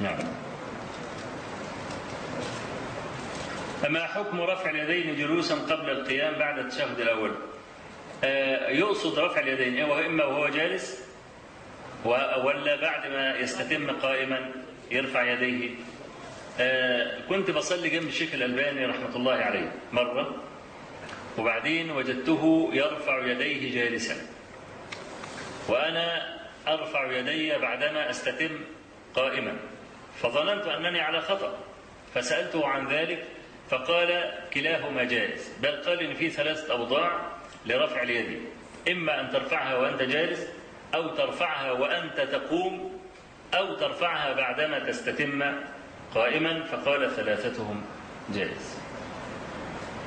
نعم. فما حكم رفع اليدين جلوسا قبل القيام بعد التشهد الأول؟ آه، يقصد رفع اليدين إيه، إما وهو جالس ولا بعد ما يستتم قائما يرفع يديه؟ آه، كنت بصلي جنب الشيخ الألباني رحمة الله عليه مرة وبعدين وجدته يرفع يديه جالسا. وأنا أرفع يدي بعدما أستتم قائما. فظننت أنني على خطأ فسألته عن ذلك فقال كلاهما جائز بل قال إن في ثلاثة أوضاع لرفع اليد إما أن ترفعها وأنت جالس أو ترفعها وأنت تقوم أو ترفعها بعدما تستتم قائما فقال ثلاثتهم جائز.